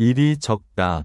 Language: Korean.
일이 적다.